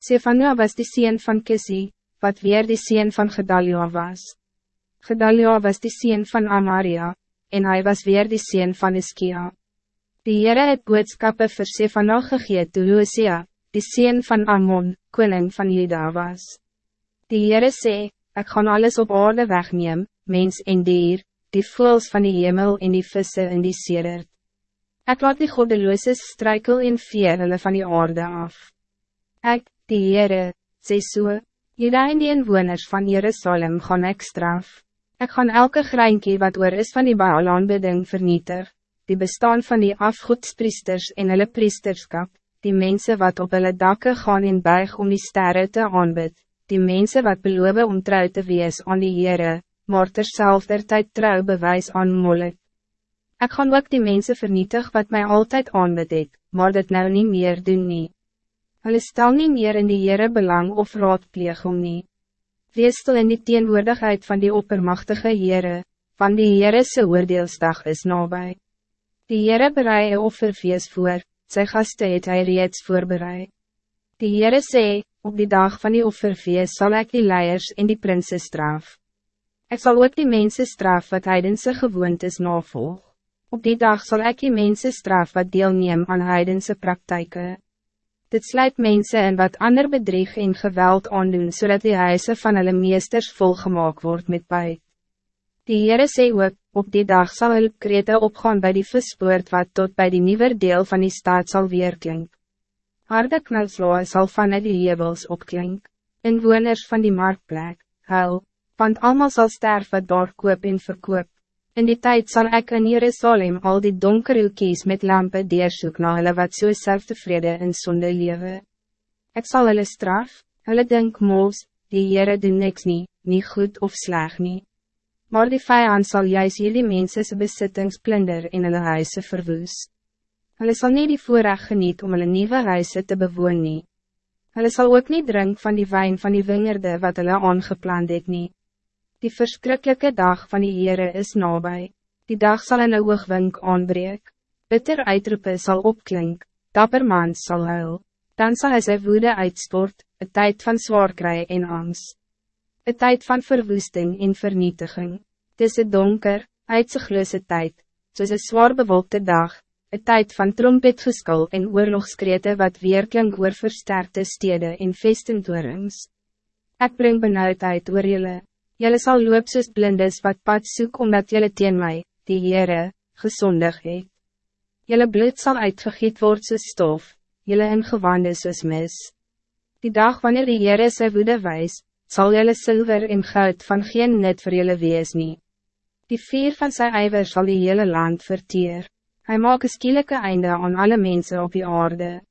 Sefania was de sien van Kisi, wat weer de sien van Gedalia was. Gedalia was de sien van Amaria, en hij was weer de sien van Iskia. Die Heere het boodskappe vir Sefania gegee toe Hosea, die sien van Amon, koning van Juda was. Die Heere sê, ik gaan alles op aarde wegneem, mens en dier, die voels van die hemel en die visse in die sedert. Ik laat die goddelooses struikel en veer hulle van die aarde af. Ik, die Heere, sê so, Juda en die inwoners van Jerusalem gaan ek straf. Ik gaan elke greinkie wat oor is van die Baalaanbidding vernietig, die bestaan van die afgoedspriesters en hulle priesterskap, die mensen wat op hulle dakke gaan en buig om die sterren te aanbid, die mensen wat beloven om trouw te wees aan die Heere, maar terzelfde tijd trouw bewijs aan Molek. Ik gaan ook die mensen vernietig wat mij altijd aanbid het, maar dat nou niet meer doen nie. Hulle stel nie meer in die Heere belang of raadpleeg om nie. Wees stil in die teenwoordigheid van die oppermachtige Heere, van die Heere se oordeelsdag is nabij. Die Heere berei een offerfeest voor, sy gaste het hy reeds voorbereid. Die Heere sê, op die dag van die offerfeest zal ik die leiers en die prinsen straf. Ik zal ook die mensen straf wat heidense gewoontes navolg. Op die dag zal ik die mensen straf wat deelneem aan heidense praktijken. Dit sluit mensen en wat ander bedrieg en geweld aandoen, zodat die huise van hulle meesters volgemaakt wordt met buit. Die Heere sê ook, op die dag zal hulle krete opgaan bij die vispoort wat tot bij die nieuwe deel van die staat zal weerklink. Harde knalsloe sal vanuit die hebels opklink, inwoners van die marktplek, huil, want allemaal zal sterf wat daar koop en verkoop. In die tijd zal ik in Jerusalem al die donkere hoekies met lampen deersoek na hulle wat so selftevrede in sonde lewe. Ik zal hulle straf, hulle denk moos, die Heere doen niks nie, nie goed of sleg nie. Maar die vijand zal juist jullie mensen zijn bezittings plunder in hulle huise verwoes. Hulle sal nie die voorrecht geniet om hulle nieuwe huise te bewoon nie. Hulle sal ook niet drink van die wijn van die wingerde wat hulle aangepland het nie. Die verschrikkelijke dag van die Heere is nabij. Die dag zal een oogwink aanbreek. Bitter uitroepen zal opklink, dapper man zal huil. Dan zal hij zijn woede uitsport, een tijd van zwaarkrij en angst. Een tijd van verwoesting en vernietiging. Het is een donker, uitzichtloze tijd, soos een zwaar bewolkte dag, een tijd van trompetgeskul en oorlogskrete wat weerklink oor versterkte stede en vestingtorings. Ik breng benauwdheid oor julle, julle sal loop soos blindes wat pad soek omdat julle teen my, die Heere, gezondig het. Julle bloed zal uitgegiet word soos stof, julle ingewande soos mis. Die dag wanneer die Heere sy woede wijs, zal julle zilver en goud van geen net voor julle wees nie. Die vier van zijn ijver zal die hele land verteer. Hij maakt een skielike einde aan alle mensen op die aarde.